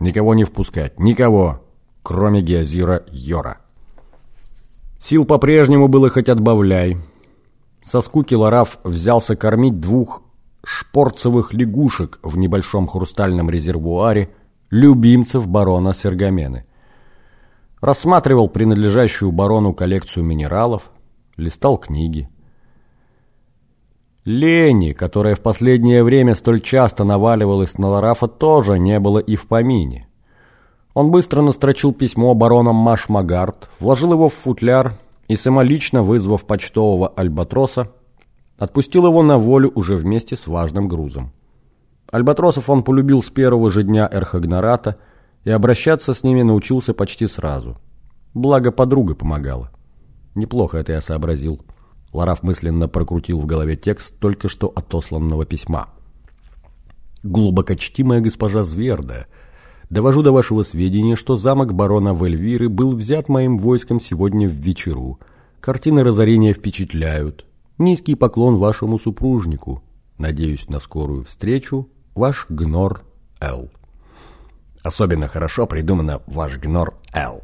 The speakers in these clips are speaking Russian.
Никого не впускать, никого, кроме Геозира Йора. Сил по-прежнему было хоть отбавляй. Со скуки Лараф взялся кормить двух шпорцевых лягушек в небольшом хрустальном резервуаре, любимцев барона Сергамены. Рассматривал принадлежащую барону коллекцию минералов, листал книги. Лени, которая в последнее время столь часто наваливалась на Ларафа, тоже не было и в помине. Он быстро настрочил письмо баронам Маш Магард, вложил его в футляр и, самолично вызвав почтового альбатроса, отпустил его на волю уже вместе с важным грузом. Альбатросов он полюбил с первого же дня Эрхагнарата и обращаться с ними научился почти сразу. Благо подруга помогала. Неплохо это я сообразил. Лараф мысленно прокрутил в голове текст только что отосланного письма. «Глубокочтимая госпожа Зверда, довожу до вашего сведения, что замок барона Вельвиры был взят моим войском сегодня в вечеру. Картины разорения впечатляют. Низкий поклон вашему супружнику. Надеюсь на скорую встречу. Ваш Гнор Л. Особенно хорошо придумано ваш Гнор Л.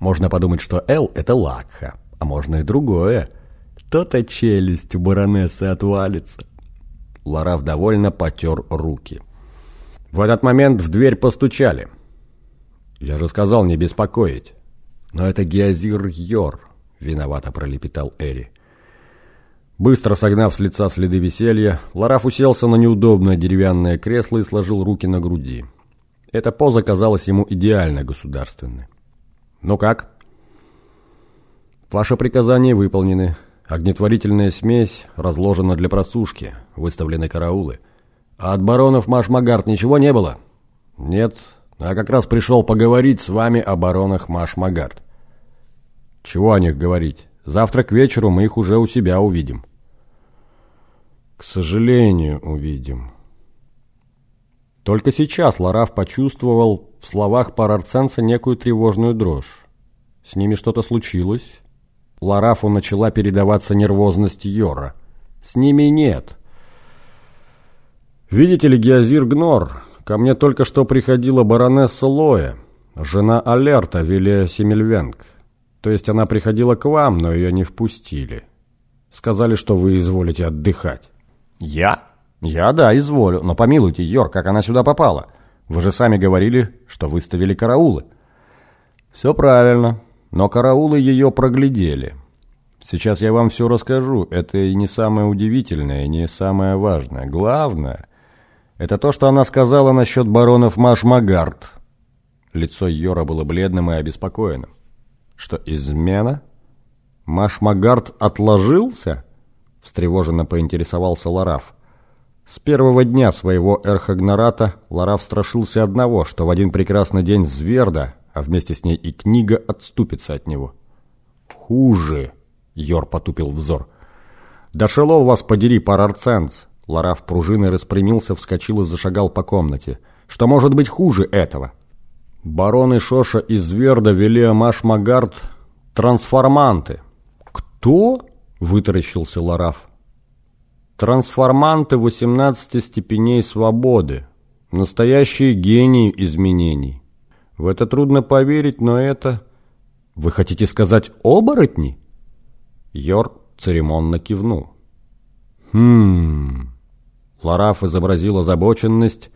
Можно подумать, что Л – это Лакха, а можно и другое. То-то челюсть у баронессы отвалится. Лараф довольно потер руки. В этот момент в дверь постучали. «Я же сказал не беспокоить». «Но это Геозир Йор», — виновато пролепетал Эри. Быстро согнав с лица следы веселья, Лараф уселся на неудобное деревянное кресло и сложил руки на груди. Эта поза казалась ему идеально государственной. «Ну как?» «Ваши приказания выполнены. Огнетворительная смесь разложена для просушки, выставлены караулы. А от баронов Маш-Магард ничего не было?» «Нет, я как раз пришел поговорить с вами о баронах Маш-Магард». «Чего о них говорить? Завтра к вечеру мы их уже у себя увидим». К сожалению, увидим. Только сейчас Лараф почувствовал в словах Парарценса некую тревожную дрожь. С ними что-то случилось? Ларафу начала передаваться нервозность Йора. С ними нет. Видите ли, Геозир Гнор, ко мне только что приходила баронесса Лоя, жена Алерта Вилия Семельвенг. То есть она приходила к вам, но ее не впустили. Сказали, что вы изволите отдыхать. «Я? Я, да, изволю. Но помилуйте, Йор, как она сюда попала? Вы же сами говорили, что выставили караулы». «Все правильно, но караулы ее проглядели. Сейчас я вам все расскажу. Это и не самое удивительное, и не самое важное. Главное — это то, что она сказала насчет баронов Маш-Магард». Лицо Йора было бледным и обеспокоенным. «Что, измена? Маш-Магард отложился?» встревоженно поинтересовался Лараф. С первого дня своего эрхагнарата Лараф страшился одного, что в один прекрасный день Зверда, а вместе с ней и книга, отступится от него. «Хуже!» — Йор потупил взор. «Да вас подери, парарценц!» Лараф пружиной распрямился, вскочил и зашагал по комнате. «Что может быть хуже этого?» Бароны Шоша и Зверда вели Амаш Магард трансформанты. «Кто?» — вытаращился Лараф. «Трансформанты 18 степеней свободы. Настоящие гении изменений. В это трудно поверить, но это... Вы хотите сказать оборотни?» Йор церемонно кивнул. «Хм...» Лараф изобразил озабоченность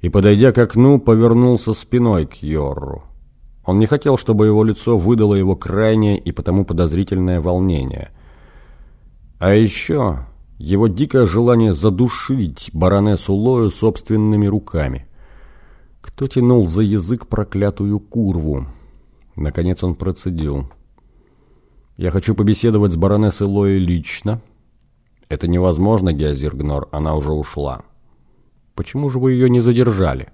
и, подойдя к окну, повернулся спиной к Йорру. Он не хотел, чтобы его лицо выдало его крайнее и потому подозрительное волнение. А еще его дикое желание задушить баронессу Лою собственными руками. Кто тянул за язык проклятую курву? Наконец он процедил. «Я хочу побеседовать с баронессой Лоей лично». «Это невозможно, Геозиргнор, она уже ушла». «Почему же вы ее не задержали?»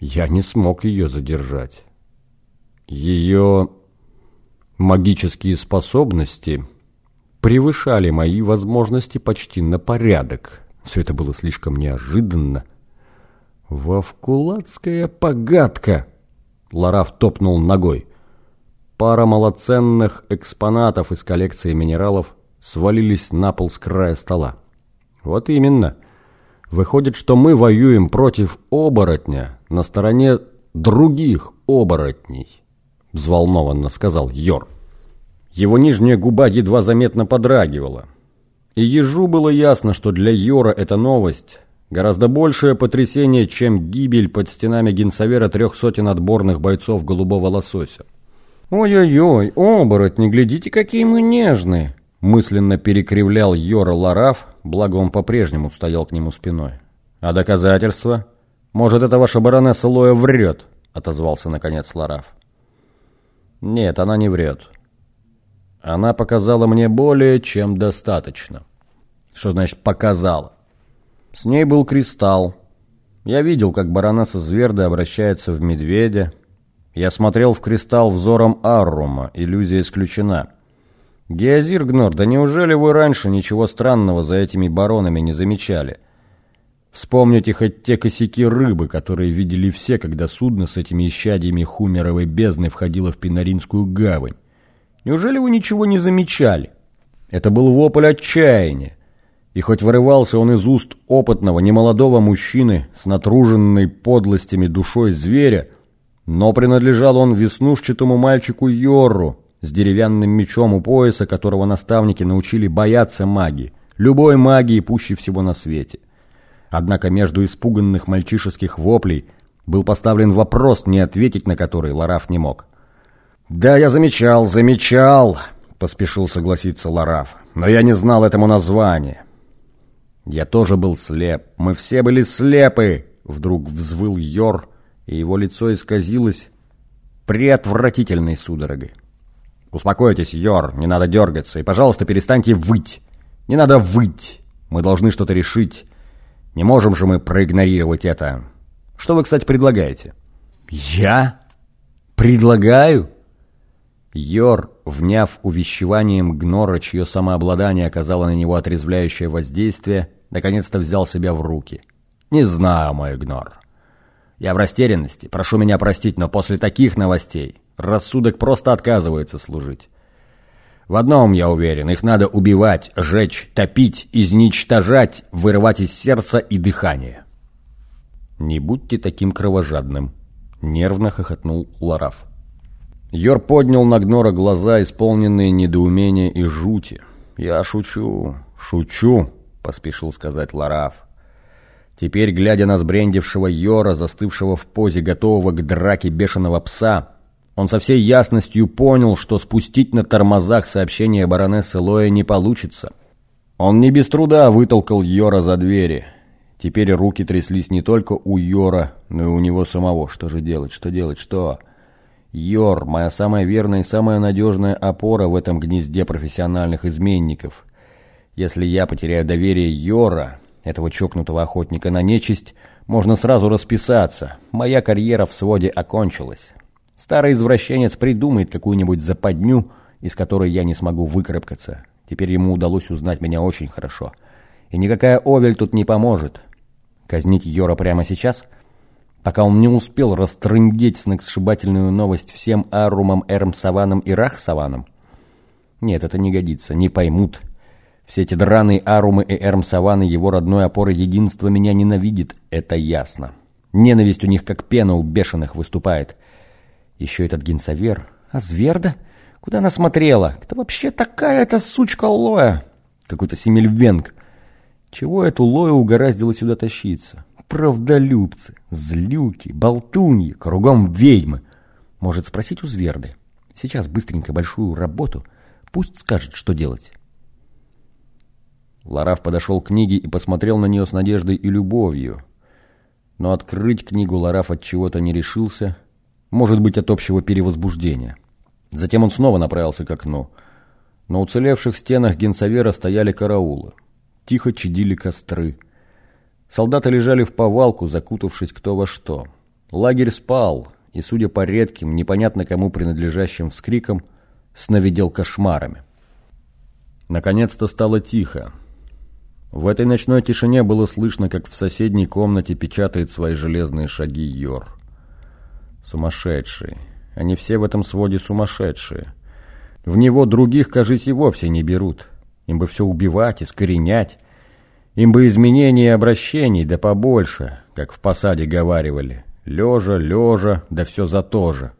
«Я не смог ее задержать. Ее магические способности...» превышали мои возможности почти на порядок. Все это было слишком неожиданно. «Вовкулацкая погадка!» Лараф топнул ногой. Пара малоценных экспонатов из коллекции минералов свалились на пол с края стола. «Вот именно. Выходит, что мы воюем против оборотня на стороне других оборотней, взволнованно сказал Йор. Его нижняя губа едва заметно подрагивала. И ежу было ясно, что для Йора эта новость гораздо большее потрясение, чем гибель под стенами генсовера трех сотен отборных бойцов голубого лосося. «Ой-ой-ой, оборотни, глядите, какие мы нежные!» Мысленно перекривлял Йора Лараф, благо он по-прежнему стоял к нему спиной. «А доказательства? Может, это ваша баронесса Лоя врет?» — отозвался наконец Лараф. «Нет, она не врет. Она показала мне более чем достаточно». «Что значит «показала»?» «С ней был кристалл. Я видел, как баронесса Зверда обращается в медведя. Я смотрел в кристалл взором Аррума, иллюзия исключена». «Геозир Гнор, да неужели вы раньше ничего странного за этими баронами не замечали? Вспомните хоть те косяки рыбы, которые видели все, когда судно с этими исчадьями хумеровой бездны входило в Пинаринскую гавань. Неужели вы ничего не замечали? Это был вопль отчаяния. И хоть вырывался он из уст опытного, немолодого мужчины с натруженной подлостями душой зверя, но принадлежал он веснушчатому мальчику Йорру, с деревянным мечом у пояса, которого наставники научили бояться магии, любой магии пуще всего на свете. Однако между испуганных мальчишеских воплей был поставлен вопрос, не ответить на который Лараф не мог. «Да, я замечал, замечал», — поспешил согласиться Лараф, «но я не знал этому названия». «Я тоже был слеп, мы все были слепы», — вдруг взвыл Йор, и его лицо исказилось преотвратительной судорогой. «Успокойтесь, Йор, не надо дергаться, и, пожалуйста, перестаньте выть. Не надо выть. Мы должны что-то решить. Не можем же мы проигнорировать это. Что вы, кстати, предлагаете?» «Я? Предлагаю?» Йор, вняв увещеванием Гнора, чье самообладание оказало на него отрезвляющее воздействие, наконец-то взял себя в руки. «Не знаю, мой Гнор. Я в растерянности. Прошу меня простить, но после таких новостей Рассудок просто отказывается служить. В одном я уверен, их надо убивать, жечь, топить, изничтожать, вырывать из сердца и дыхания. «Не будьте таким кровожадным», — нервно хохотнул Лараф. Йор поднял на Гнора глаза, исполненные недоумения и жути. «Я шучу, шучу», — поспешил сказать Лараф. Теперь, глядя на сбрендившего Йора, застывшего в позе готового к драке бешеного пса, он со всей ясностью понял, что спустить на тормозах сообщение баронессы Лоя не получится. Он не без труда вытолкал Йора за двери. Теперь руки тряслись не только у Йора, но и у него самого. Что же делать, что делать, что? Йор, моя самая верная и самая надежная опора в этом гнезде профессиональных изменников. Если я потеряю доверие Йора, этого чокнутого охотника на нечисть, можно сразу расписаться. Моя карьера в своде окончилась. Старый извращенец придумает какую-нибудь западню, из которой я не смогу выкарабкаться. Теперь ему удалось узнать меня очень хорошо. И никакая Овель тут не поможет. Казнить Йора прямо сейчас? Пока он не успел растрындеть сногсшибательную новость всем Арумам, Эрм Саванам и Рах Саванам? Нет, это не годится, не поймут. Все эти драные Арумы и Эрм Саваны, его родной опоры единства, меня ненавидит, это ясно. Ненависть у них как пена у бешеных выступает. Еще этот генсовер. А Зверда? Куда она смотрела? Кто вообще такая эта сучка Лоя? Какой-то Семельвенг. Чего эту Лою угораздило сюда тащиться? Правдолюбцы, злюки, болтуньи, кругом ведьмы. Может спросить у Зверды. Сейчас быстренько большую работу. Пусть скажет, что делать. Лараф подошел к книге и посмотрел на нее с надеждой и любовью. Но открыть книгу Лараф от чего-то не решился — может быть, от общего перевозбуждения. Затем он снова направился к окну. На уцелевших стенах генсовера стояли караулы. Тихо чадили костры. Солдаты лежали в повалку, закутавшись кто во что. Лагерь спал, и, судя по редким, непонятно кому принадлежащим вскрикам, сновидел кошмарами. Наконец-то стало тихо. В этой ночной тишине было слышно, как в соседней комнате печатает свои железные шаги Йор. Сумасшедшие. Они все в этом своде сумасшедшие. В него других, кажись, и вовсе не берут. Им бы все убивать, искоренять. Им бы изменений и обращений, да побольше, как в посаде говаривали. Лежа, лежа, да все за то же.